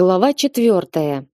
Глава четвертая.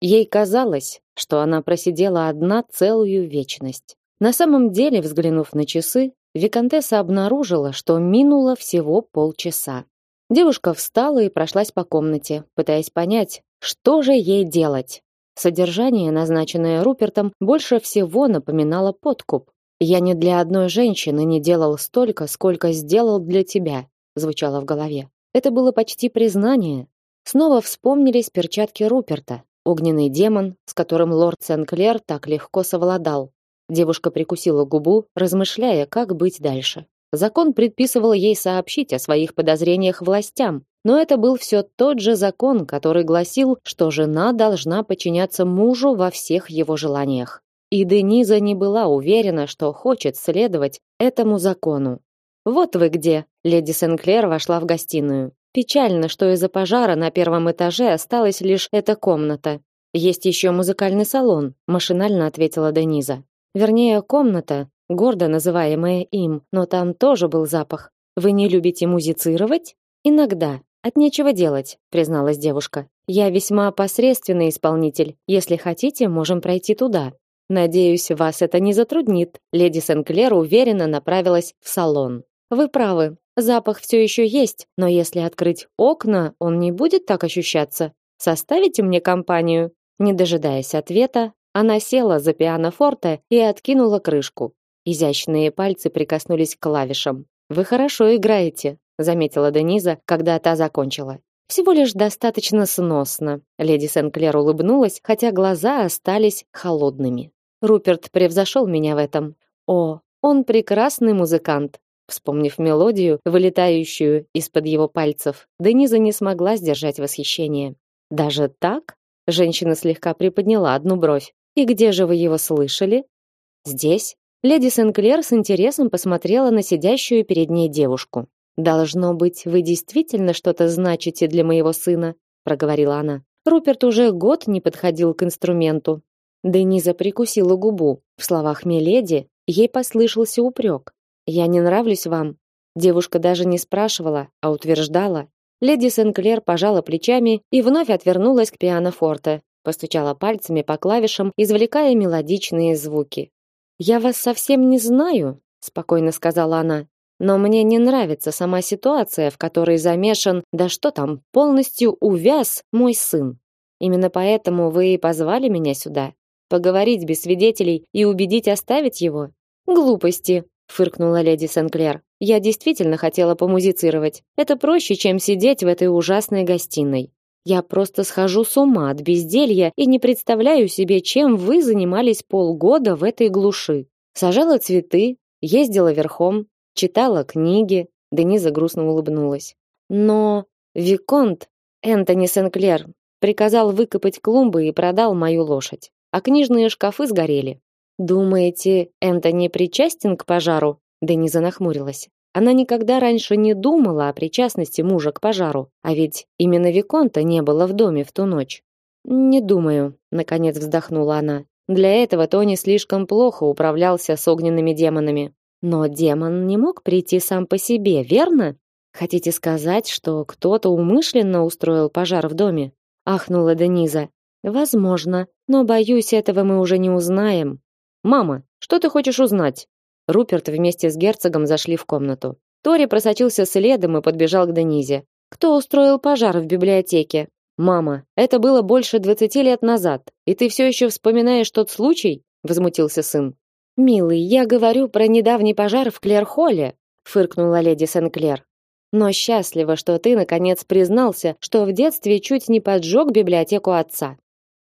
Ей казалось, что она просидела одна целую вечность. На самом деле, взглянув на часы, виконтесса обнаружила, что минуло всего полчаса. Девушка встала и прошлась по комнате, пытаясь понять, что же ей делать. Содержание, назначенное Рупертом, больше всего напоминало подкуп. Я не для одной женщины не делал столько, сколько сделал для тебя, звучало в голове. Это было почти признание, Снова вспомнились перчатки Руперта, огненный демон, с которым лорд Сенклер так легко совладал. Девушка прикусила губу, размышляя, как быть дальше. Закон предписывал ей сообщить о своих подозрениях властям, но это был все тот же закон, который гласил, что жена должна подчиняться мужу во всех его желаниях. И Дениза не была уверена, что хочет следовать этому закону. Вот вы где, леди Сенклер вошла в гостиную. Печально, что из-за пожара на первом этаже осталась лишь эта комната. Есть еще музыкальный салон, машинально ответила Дениза. Вернее, комната, гордо называемая им, но там тоже был запах. Вы не любите музицировать? Иногда. От нечего делать, призналась девушка. Я весьма посредственный исполнитель. Если хотите, можем пройти туда. Надеюсь, вас это не затруднит. Леди Сенклер уверенно направилась в салон. Вы правы. Запах все еще есть, но если открыть окна, он не будет так ощущаться. Составите мне компанию. Не дожидаясь ответа, она села за пианофорте и откинула крышку. Изящные пальцы прикоснулись к клавишам. Вы хорошо играете, заметила Дениза, когда та закончила. Всего лишь достаточно сносно. Леди Сенклер улыбнулась, хотя глаза остались холодными. Руперт превзошел меня в этом. О, он прекрасный музыкант. Вспомнив мелодию, вылетающую из-под его пальцев, Дениза не смогла сдержать восхищение. Даже так? Женщина слегка приподняла одну бровь. И где же вы его слышали? Здесь. Леди Сенклер с интересом посмотрела на сидящую перед ней девушку. Должно быть, вы действительно что-то значите для моего сына, проговорила она. Руперт уже год не подходил к инструменту. Дениза прикусила губу. В словах Миледи ей послышался упрек. Я не нравлюсь вам. Девушка даже не спрашивала, а утверждала. Леди Сенклер пожала плечами и вновь отвернулась к пианофорте, постучала пальцами по клавишам, извлекая мелодичные звуки. Я вас совсем не знаю, спокойно сказала она. Но мне не нравится сама ситуация, в которой замешан, да что там, полностью увяз мой сын. Именно поэтому вы и позвали меня сюда, поговорить без свидетелей и убедить оставить его. Глупости, фыркнула леди Сенклер. Я действительно хотела помузицировать. Это проще, чем сидеть в этой ужасной гостиной. Я просто схожу с ума от безделья и не представляю себе, чем вы занимались полгода в этой глуши. Сажала цветы, ездила верхом, читала книги. Дениза грустно улыбнулась. Но виконт Энтони Сенклер приказал выкопать клумбы и продал мою лошадь. А книжные шкафы сгорели. Думаете, Энтони причастен к пожару? Дениза нахмурилась. Она никогда раньше не думала о причастности мужа к пожару, а ведь именно виконта не было в доме в ту ночь. Не думаю, наконец вздохнула она. Для этого Тони слишком плохо управлялся с огненными демонами. Но демон не мог прийти сам по себе, верно? Хотите сказать, что кто-то умышленно устроил пожар в доме? ахнула Дениза. Возможно, но боюсь, этого мы уже не узнаем. Мама, что ты хочешь узнать? Руперт вместе с герцогом зашли в комнату. Тори просочился следом и подбежал к Денизе. Кто устроил пожар в библиотеке? Мама, это было больше двадцати лет назад, и ты все еще вспоминаешь тот случай? возмутился сын. Милый, я говорю про недавний пожар в Клерхолле, фыркнула леди Сенклер. Но счастлива, что ты наконец признался, что в детстве чуть не поджег библиотеку отца.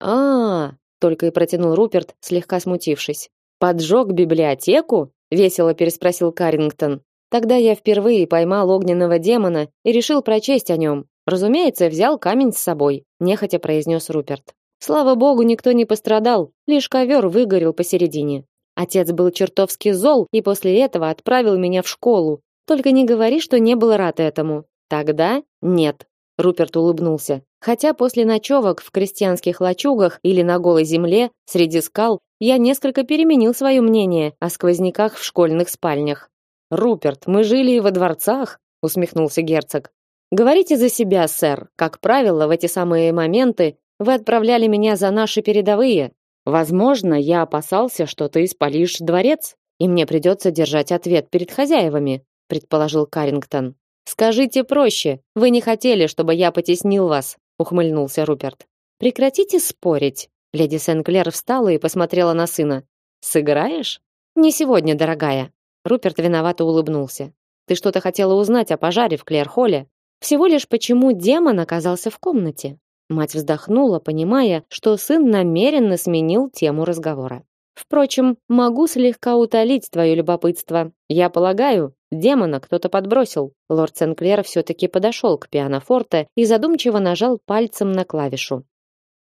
-а только и протянул Руперт, слегка смутившись. Поджег библиотеку? весело переспросил Карингтон. Тогда я впервые поймал огненного демона и решил прочесть о нем. Разумеется, взял камень с собой, нехотя произнес Руперт. Слава богу, никто не пострадал, лишь ковер выгорел посередине. Отец был чертовски зол и после этого отправил меня в школу. Только не говори, что не был рад этому. Тогда нет. Руперт улыбнулся. Хотя после ночевок в крестьянских лачугах или на голой земле среди скал я несколько переменил свое мнение о сквозняках в школьных спальнях. Руперт, мы жили и во дворцах, усмехнулся герцог. Говорите за себя, сэр. Как правило, в эти самые моменты вы отправляли меня за наши передовые. Возможно, я опасался, что ты спалишь дворец, и мне придется держать ответ перед хозяевами, предположил Карингтон. Скажите проще. Вы не хотели, чтобы я потеснил вас, ухмыльнулся Руперт. Прекратите спорить. Леди Сенклер встала и посмотрела на сына. Сыграешь? Не сегодня, дорогая. Руперт виновато улыбнулся. Ты что-то хотела узнать о пожаре в Клерхолле? Всего лишь почему демон оказался в комнате. Мать вздохнула, понимая, что сын намеренно сменил тему разговора. Впрочем, могу слегка утолить твое любопытство. Я полагаю, демона кто-то подбросил. Лорд Сенклер все-таки подошел к пианофорте и задумчиво нажал пальцем на клавишу.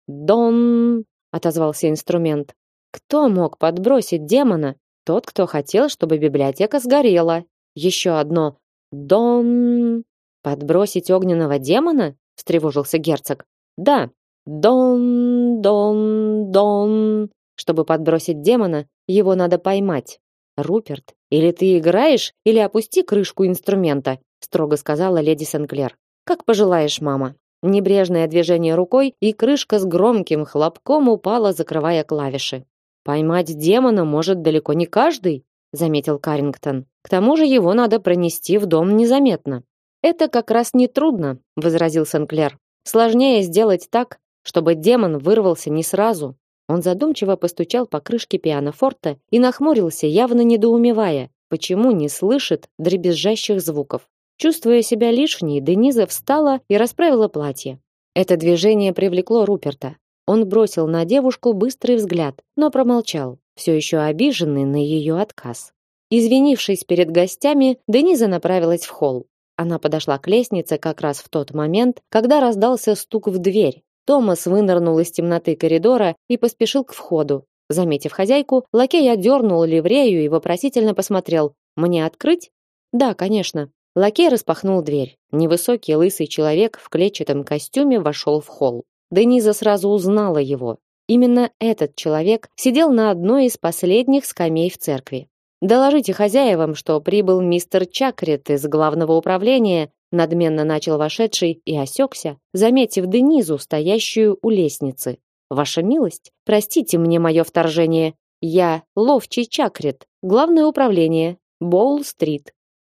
«Дон!» — отозвался инструмент. «Кто мог подбросить демона? Тот, кто хотел, чтобы библиотека сгорела. Еще одно «Дон!» Подбросить огненного демона? встревожился герцог. Да. Дон, дон, дон. Чтобы подбросить демона, его надо поймать. Руперт, или ты играешь, или опусти крышку инструмента, строго сказала леди Сенклер. Как пожелаешь, мама. Небрежное движение рукой, и крышка с громким хлопком упала, закрывая клавиши. Поймать демона может далеко не каждый, заметил Карингтон. К тому же его надо пронести в дом незаметно. Это как раз не трудно, возразил Сенклер. Сложнее сделать так, чтобы демон вырвался не сразу. Он задумчиво постучал по крышке пианофорта и нахмурился, явно недоумевая, почему не слышит дребезжащих звуков. Чувствуя себя лишней, Дениза встала и расправила платье. Это движение привлекло Руперта. Он бросил на девушку быстрый взгляд, но промолчал, все еще обиженный на ее отказ. Извинившись перед гостями, Дениза направилась в холл. Она подошла к лестнице как раз в тот момент, когда раздался стук в дверь. Томас вынырнул из темноты коридора и поспешил к входу. Заметив хозяйку, лакей одернул ливрею и вопросительно посмотрел: "Мне открыть?" "Да, конечно". Лакей распахнул дверь. Невысокий лысый человек в клетчатом костюме вошел в холл. Дениза сразу узнала его. Именно этот человек сидел на одной из последних скамей в церкви. Доложите хозяевам, что прибыл мистер Чакрет из главного управления, надменно начал вошедший и осекся, заметив Денизу, стоящую у лестницы. Ваша милость, простите мне мое вторжение. Я ловчий Чакрет, главное управление, Боул-стрит.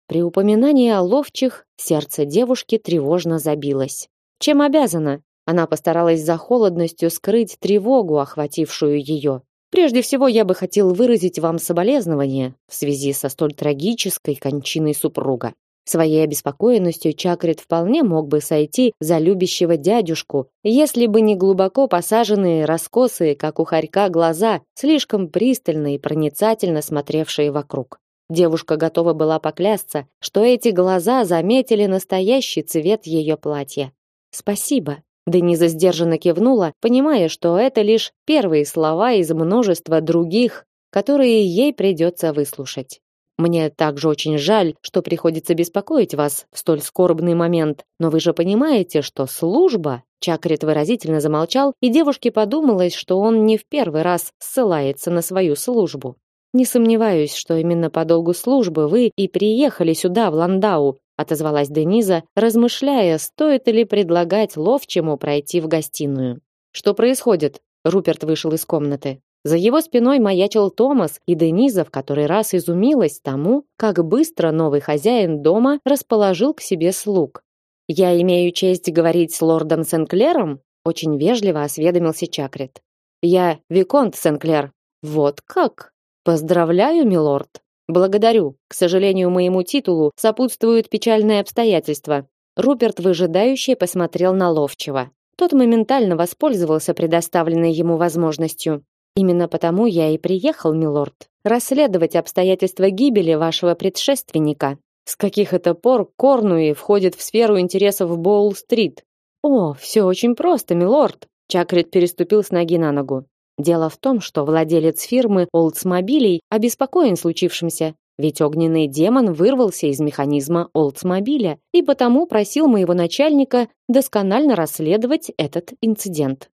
При упоминании о ловчих сердце девушки тревожно забилось. Чем обязана? Она постаралась за холодностью скрыть тревогу, охватившую ее. Прежде всего, я бы хотел выразить вам соболезнования в связи со столь трагической кончиной супруга. Своей обеспокоенностью Чакрит вполне мог бы сойти за любящего дядюшку, если бы не глубоко посаженные, раскосые, как у хорька, глаза, слишком пристально и проницательно смотревшие вокруг. Девушка готова была поклясться, что эти глаза заметили настоящий цвет ее платья. Спасибо, Дениза сдержанно кивнула, понимая, что это лишь первые слова из множества других, которые ей придется выслушать. Мне также очень жаль, что приходится беспокоить вас в столь скорбный момент, но вы же понимаете, что служба Чакрит выразительно замолчал, и девушке подумалось, что он не в первый раз ссылается на свою службу. Не сомневаюсь, что именно по долгу службы вы и приехали сюда в Ландау, отозвалась Дениза, размышляя, стоит ли предлагать ловчему пройти в гостиную. Что происходит? Руперт вышел из комнаты. За его спиной маячил Томас, и Дениза в который раз изумилась тому, как быстро новый хозяин дома расположил к себе слуг. Я имею честь говорить с лордом Сенклером, очень вежливо осведомился Чакрит. Я виконт Сенклер. Вот как? Поздравляю, милорд. Благодарю. К сожалению, моему титулу сопутствуют печальные обстоятельства. Руперт выжидающе посмотрел на Ловчего. Тот моментально воспользовался предоставленной ему возможностью. Именно потому я и приехал, милорд, расследовать обстоятельства гибели вашего предшественника. С каких это пор Корнуи входит в сферу интересов Боул-стрит? О, все очень просто, милорд. Чакрит переступил с ноги на ногу. Дело в том, что владелец фирмы Oldsmobile обеспокоен случившимся, ведь огненный демон вырвался из механизма Oldsmobile и потому просил моего начальника досконально расследовать этот инцидент.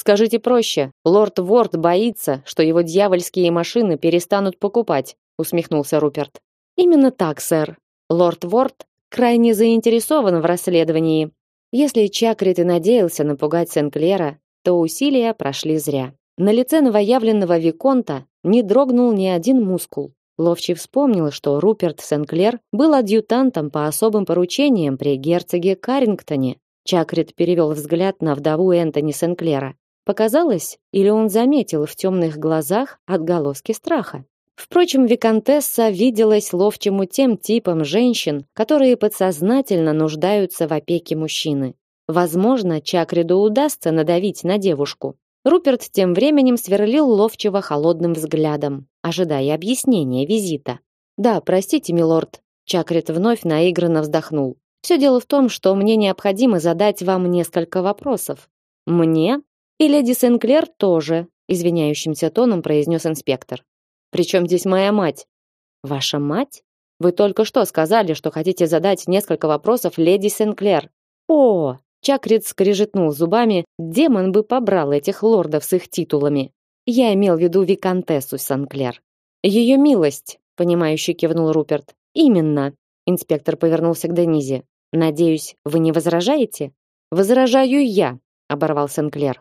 Скажите проще, лорд Ворд боится, что его дьявольские машины перестанут покупать, усмехнулся Руперт. Именно так, сэр. Лорд Ворд крайне заинтересован в расследовании. Если Чакрит и надеялся напугать Сенклера, то усилия прошли зря. На лице новоявленного виконта не дрогнул ни один мускул. Ловчий вспомнил, что Руперт Сенклер был адъютантом по особым поручениям при герцоге Карингтоне. Чакрит перевел взгляд на вдову Энтони Сенклера. Показалось, или он заметил в темных глазах отголоски страха. Впрочем, виконтесса виделась ловчему тем типом женщин, которые подсознательно нуждаются в опеке мужчины. Возможно, Чакриду удастся надавить на девушку. Руперт тем временем сверлил ловчего холодным взглядом, ожидая объяснения визита. "Да, простите, милорд", Чакрит вновь наигранно вздохнул. Все дело в том, что мне необходимо задать вам несколько вопросов. Мне и леди Сенклер тоже, извиняющимся тоном произнес инспектор. Причем здесь моя мать? Ваша мать? Вы только что сказали, что хотите задать несколько вопросов леди Сенклер. О, Чакрит скрежетнул зубами, демон бы побрал этих лордов с их титулами. Я имел в виду виконтессу Санклер. Ее милость, понимающе кивнул Руперт. Именно. Инспектор повернулся к Денизе. Надеюсь, вы не возражаете? Возражаю я, оборвал Сенклер.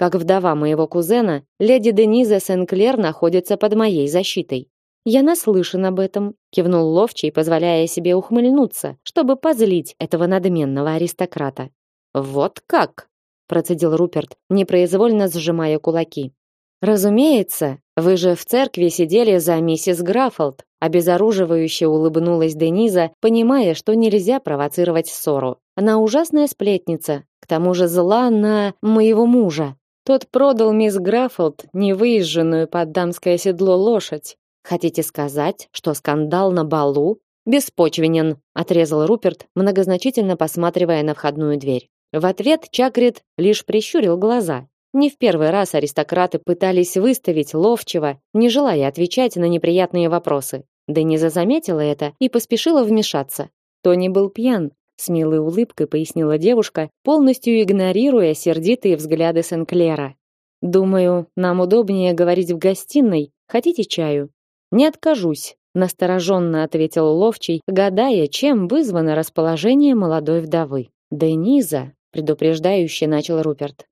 Как вдова моего кузена, леди Дениза Сенклер находится под моей защитой. Я наслышан об этом, кивнул ловчий, позволяя себе ухмыльнуться, чтобы позлить этого надменного аристократа. Вот как, процедил Руперт, непроизвольно сжимая кулаки. Разумеется, вы же в церкви сидели за миссис Граффолд, обезоруживающе улыбнулась Дениза, понимая, что нельзя провоцировать ссору. Она ужасная сплетница, к тому же зла на моего мужа. Тот продал мисс Граффолд невыезженную под дамское седло лошадь. Хотите сказать, что скандал на балу беспочвенен, отрезал Руперт, многозначительно посматривая на входную дверь. В ответ Чакрит лишь прищурил глаза. Не в первый раз аристократы пытались выставить ловчего, не желая отвечать на неприятные вопросы. Дениза заметила это и поспешила вмешаться. Тони был пьян, с милой улыбкой пояснила девушка, полностью игнорируя сердитые взгляды Сенклера. Думаю, нам удобнее говорить в гостиной. Хотите чаю? Не откажусь, настороженно ответил ловчий, гадая, чем вызвано расположение молодой вдовы. Дениза, предупреждающе начал Руперт.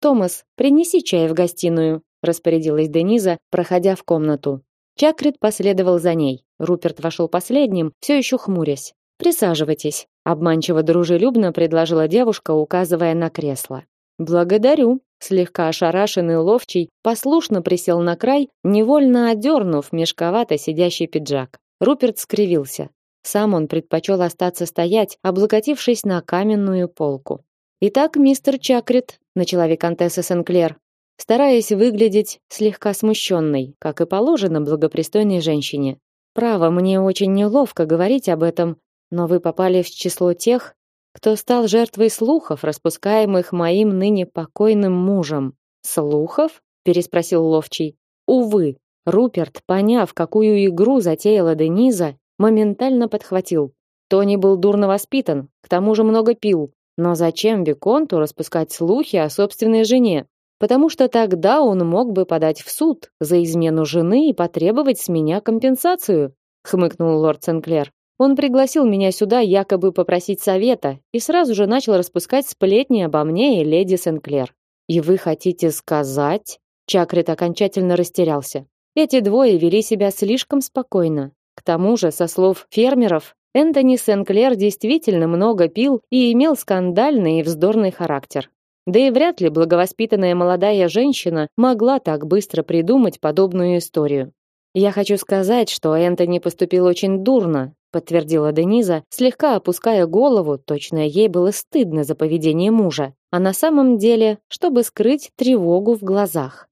Томас, принеси чай в гостиную, распорядилась Дениза, проходя в комнату. Чакрит последовал за ней. Руперт вошел последним, все еще хмурясь. Присаживайтесь, обманчиво дружелюбно предложила девушка, указывая на кресло. Благодарю. Слегка ошарашенный ловчий послушно присел на край, невольно одернув мешковато сидящий пиджак. Руперт скривился. Сам он предпочел остаться стоять, облокотившись на каменную полку. Итак, мистер Чакрит, начала виконтесса Сенклер, стараясь выглядеть слегка смущенной, как и положено благопристойной женщине. Право, мне очень неловко говорить об этом, но вы попали в число тех, кто стал жертвой слухов, распускаемых моим ныне покойным мужем. Слухов? переспросил ловчий. Увы, Руперт, поняв, какую игру затеяла Дениза, моментально подхватил. Тони был дурно воспитан, к тому же много пил. Но зачем виконту распускать слухи о собственной жене? Потому что тогда он мог бы подать в суд за измену жены и потребовать с меня компенсацию, хмыкнул лорд Сенклер. Он пригласил меня сюда якобы попросить совета и сразу же начал распускать сплетни обо мне и леди Сенклер. И вы хотите сказать? Чакрит окончательно растерялся. Эти двое вели себя слишком спокойно. К тому же, со слов фермеров, Энтони Сенклер действительно много пил и имел скандальный и вздорный характер. Да и вряд ли благовоспитанная молодая женщина могла так быстро придумать подобную историю. Я хочу сказать, что Энтони поступил очень дурно, подтвердила Дениза, слегка опуская голову, точно ей было стыдно за поведение мужа, а на самом деле, чтобы скрыть тревогу в глазах.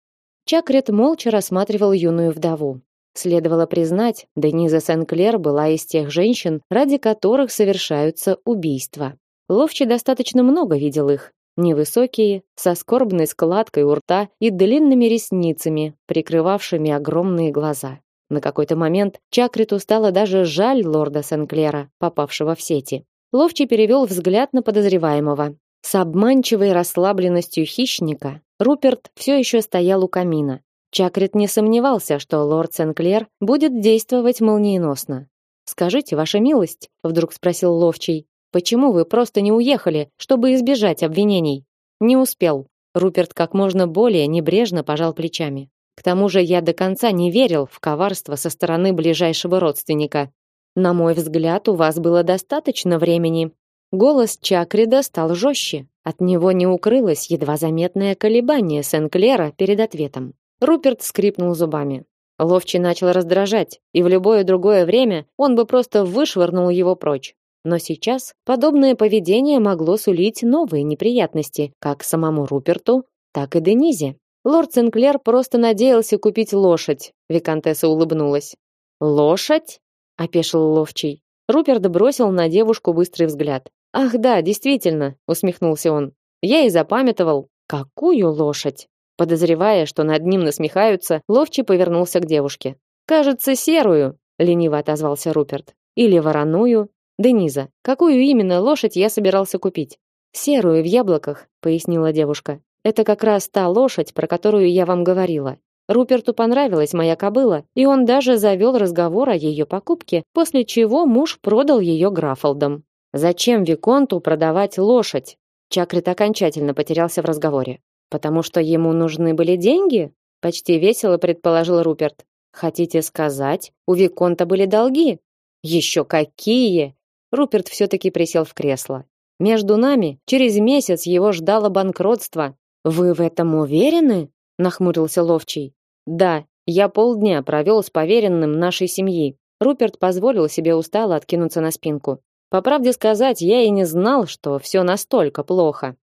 Чакрет молча рассматривал юную вдову. Следовало признать, Дениза Сенклер была из тех женщин, ради которых совершаются убийства. Ловчий достаточно много видел их. Невысокие, со скорбной складкой у рта и длинными ресницами, прикрывавшими огромные глаза. На какой-то момент Чакриту стало даже жаль лорда Сенклера, попавшего в сети. Ловчий перевел взгляд на подозреваемого. С обманчивой расслабленностью хищника Руперт все еще стоял у камина. Чакрит не сомневался, что лорд Сенклер будет действовать молниеносно. Скажите, ваша милость, вдруг спросил ловчий, почему вы просто не уехали, чтобы избежать обвинений? Не успел. Руперт как можно более небрежно пожал плечами. К тому же я до конца не верил в коварство со стороны ближайшего родственника. На мой взгляд, у вас было достаточно времени. Голос Чакрида стал жестче. От него не укрылось едва заметное колебание Сен-Клера перед ответом. Руперт скрипнул зубами. Ловчий начал раздражать, и в любое другое время он бы просто вышвырнул его прочь. Но сейчас подобное поведение могло сулить новые неприятности, как самому Руперту, так и Денизе. Лорд Сенклер просто надеялся купить лошадь. Викантесса улыбнулась. Лошадь? опешил ловчий. Руперт бросил на девушку быстрый взгляд. Ах, да, действительно, усмехнулся он. Я и запамятовал, какую лошадь. Подозревая, что над ним насмехаются, ловчий повернулся к девушке. Кажется, серую, лениво отозвался Руперт. Или вороную. Дениза, какую именно лошадь я собирался купить? Серую в яблоках, пояснила девушка. Это как раз та лошадь, про которую я вам говорила. Руперту понравилась моя кобыла, и он даже завел разговор о ее покупке, после чего муж продал ее Графолдам. Зачем виконту продавать лошадь? Чакрит окончательно потерялся в разговоре. Потому что ему нужны были деньги? Почти весело предположил Руперт. Хотите сказать, у виконта были долги? Еще какие? Руперт все таки присел в кресло. Между нами через месяц его ждало банкротство, вы в этом уверены? нахмурился ловчий. Да, я полдня провел с поверенным нашей семьи. Руперт позволил себе устало откинуться на спинку. По правде сказать, я и не знал, что все настолько плохо.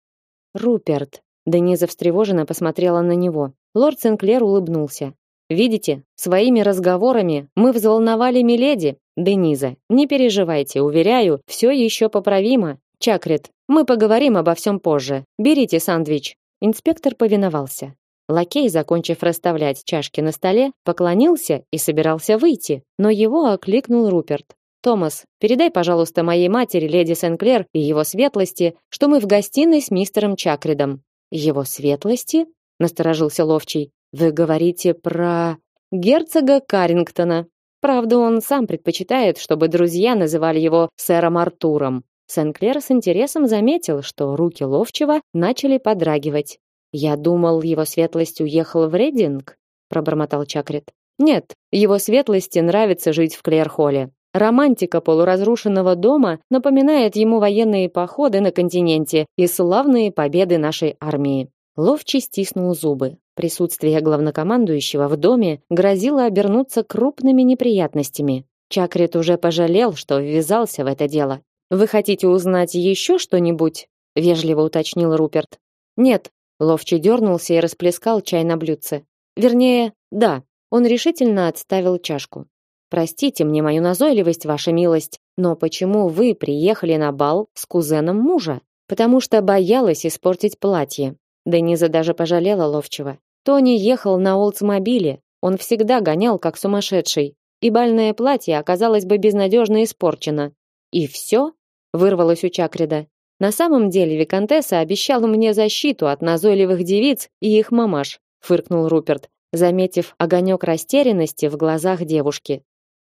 Руперт, Дениза встревоженно посмотрела на него. Лорд Сенклер улыбнулся. Видите, своими разговорами мы взволновали миледи. Дениза, не переживайте, уверяю, все еще поправимо. Чакрит, мы поговорим обо всем позже. Берите сандвич. Инспектор повиновался. Лакей, закончив расставлять чашки на столе, поклонился и собирался выйти, но его окликнул Руперт. Томас, передай, пожалуйста, моей матери, леди Сенклер и его светлости, что мы в гостиной с мистером Чакридом. Его светлости? насторожился ловчий. Вы говорите про герцога Карингтона. Правда, он сам предпочитает, чтобы друзья называли его сэром Артуром. Сенклер с интересом заметил, что руки ловчего начали подрагивать. Я думал, его светлость уехал в Рейдинг, пробормотал Чакрит. Нет, его светлости нравится жить в Клерхолле. Романтика полуразрушенного дома напоминает ему военные походы на континенте и славные победы нашей армии. Ловчий стиснул зубы. Присутствие главнокомандующего в доме грозило обернуться крупными неприятностями. Чакрит уже пожалел, что ввязался в это дело. Вы хотите узнать еще что-нибудь? вежливо уточнил Руперт. Нет, ловчий дернулся и расплескал чай на блюдце. Вернее, да. Он решительно отставил чашку. Простите мне мою назойливость, ваша милость, но почему вы приехали на бал с кузеном мужа? Потому что боялась испортить платье. Дениза даже пожалела ловчего. Тони ехал на Олдсмобиле. Он всегда гонял как сумасшедший, и бальное платье оказалось бы безнадежно испорчено. И все? Вырвалось у Чакрида. На самом деле виконтесса обещала мне защиту от назойливых девиц и их мамаш, фыркнул Руперт, заметив огонек растерянности в глазах девушки.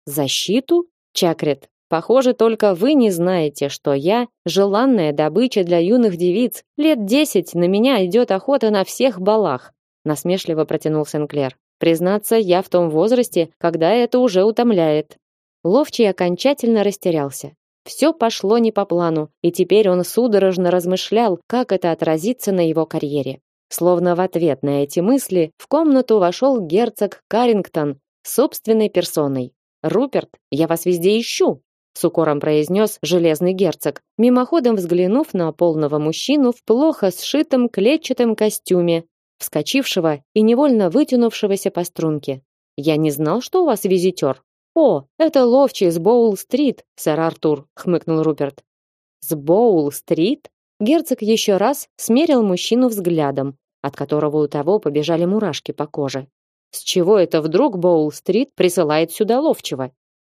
Защиту? Чакрит, похоже, только вы не знаете, что я желанная добыча для юных девиц. Лет десять на меня идет охота на всех балах, насмешливо протянул Сенклер. Признаться, я в том возрасте, когда это уже утомляет. Ловчий окончательно растерялся. Все пошло не по плану, и теперь он судорожно размышлял, как это отразится на его карьере. Словно в ответ на эти мысли в комнату вошел герцог Карингтон собственной персоной. "Руперт, я вас везде ищу", с укором произнес железный герцог, мимоходом взглянув на полного мужчину в плохо сшитом клетчатом костюме, вскочившего и невольно вытянувшегося по струнке. "Я не знал, что у вас визитер». О, это ловчий с Боул-стрит, сэр Артур, хмыкнул Руперт. С Боул-стрит? Герцог еще раз смерил мужчину взглядом, от которого у того побежали мурашки по коже. С чего это вдруг Боул-стрит присылает сюда ловчего?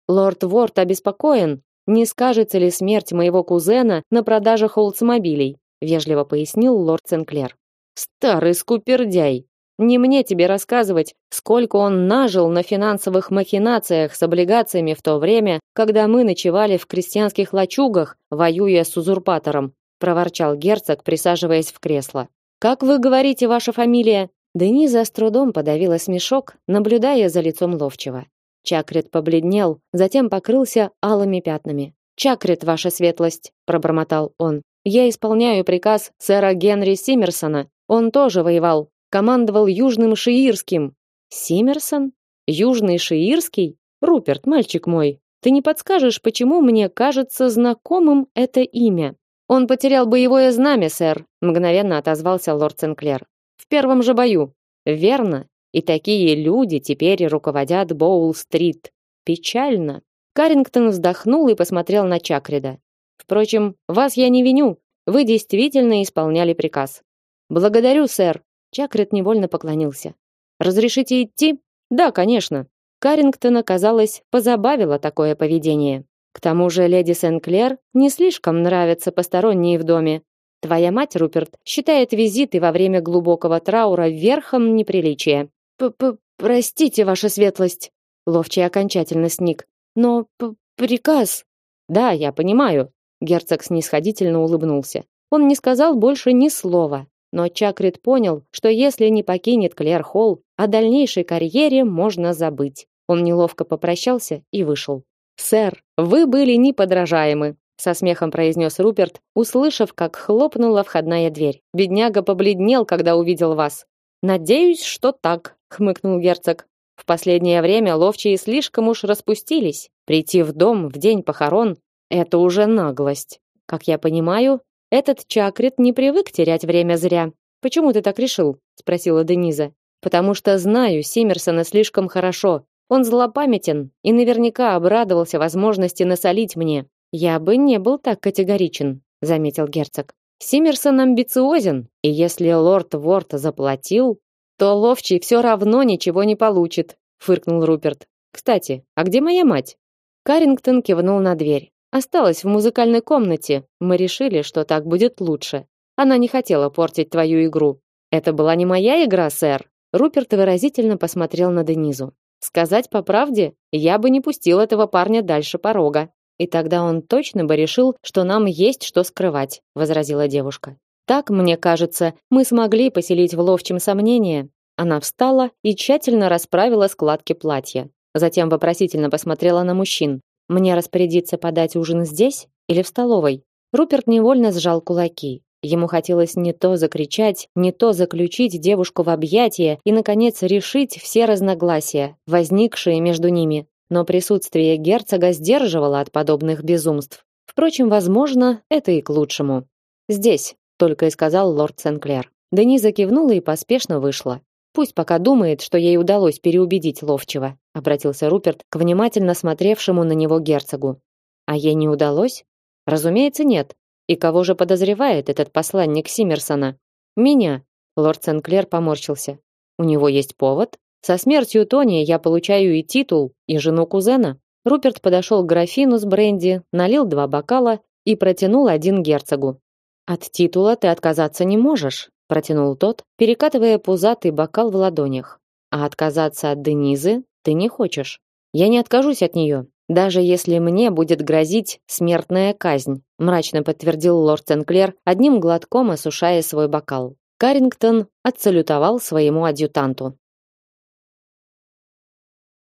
Лорд Ворд обеспокоен, не скажется ли смерть моего кузена на продаже холцмобилей, вежливо пояснил лорд Сенклер. Старый скупердяй, Не мне тебе рассказывать, сколько он нажил на финансовых махинациях с облигациями в то время, когда мы ночевали в крестьянских лачугах, воюя с узурпатором, проворчал герцог, присаживаясь в кресло. Как вы говорите, ваша фамилия? Дениза с трудом подавила смешок, наблюдая за лицом ловчего. Чакрет побледнел, затем покрылся алыми пятнами. "Чакрет, ваша светлость", пробормотал он. "Я исполняю приказ сэра Генри Симмерсона. Он тоже воевал, командовал Южным Шиирским". Симмерсон? Южный Шиирский? Руперт, мальчик мой, ты не подскажешь, почему мне кажется знакомым это имя? Он потерял боевое знамя, сэр, мгновенно отозвался лорд Сенклер. В первом же бою. Верно, и такие люди теперь руководят Боул-стрит. Печально. Карингтон вздохнул и посмотрел на Чакрида. Впрочем, вас я не виню. Вы действительно исполняли приказ. Благодарю, сэр. Чакрид невольно поклонился. Разрешите идти? Да, конечно. Карингтона, казалось, позабавило такое поведение. К тому же леди Сенклер не слишком нравятся посторонние в доме. Твоя мать, Руперт, считает визиты во время глубокого траура верхом неприличия. П простите, ваша светлость. Ловчий окончательно сник. Но приказ. Да, я понимаю. Герцог снисходительно улыбнулся. Он не сказал больше ни слова, но Чакрит понял, что если не покинет Клэр Холл, о дальнейшей карьере можно забыть. Он неловко попрощался и вышел. Сэр, вы были неподражаемы, со смехом произнес Руперт, услышав, как хлопнула входная дверь. Бедняга побледнел, когда увидел вас. Надеюсь, что так, хмыкнул герцог. В последнее время ловчие слишком уж распустились. Прийти в дом в день похорон это уже наглость. Как я понимаю, этот Чакрит не привык терять время зря. Почему ты так решил? спросила Дениза. Потому что знаю Симмерсона слишком хорошо. Он злопамятен и наверняка обрадовался возможности насолить мне. Я бы не был так категоричен, заметил герцог. Симмерсон амбициозен, и если лорд Ворт заплатил, то ловчий все равно ничего не получит, фыркнул Руперт. Кстати, а где моя мать? Карингтон кивнул на дверь. Осталась в музыкальной комнате. Мы решили, что так будет лучше. Она не хотела портить твою игру. Это была не моя игра, сэр. Руперт выразительно посмотрел на Денизу. Сказать по правде, я бы не пустил этого парня дальше порога. И тогда он точно бы решил, что нам есть что скрывать, возразила девушка. Так, мне кажется, мы смогли поселить в ловчем сомнение. Она встала и тщательно расправила складки платья. Затем вопросительно посмотрела на мужчин. Мне распорядиться подать ужин здесь или в столовой? Руперт невольно сжал кулаки. Ему хотелось не то закричать, не то заключить девушку в объятия и наконец решить все разногласия, возникшие между ними но присутствие герцога сдерживало от подобных безумств. Впрочем, возможно, это и к лучшему. Здесь, только и сказал лорд Сенклер. Дениза кивнула и поспешно вышла. Пусть пока думает, что ей удалось переубедить ловчего, обратился Руперт к внимательно смотревшему на него герцогу. А ей не удалось? Разумеется, нет. И кого же подозревает этот посланник Симмерсона? Меня. Лорд Сенклер поморщился. У него есть повод? Со смертью Тони я получаю и титул, и жену кузена. Руперт подошел к графину с бренди, налил два бокала и протянул один герцогу. От титула ты отказаться не можешь, протянул тот, перекатывая пузатый бокал в ладонях. А отказаться от Денизы ты не хочешь. Я не откажусь от нее, даже если мне будет грозить смертная казнь, мрачно подтвердил лорд Сенклер, одним глотком осушая свой бокал. Карингтон отсалютовал своему адъютанту.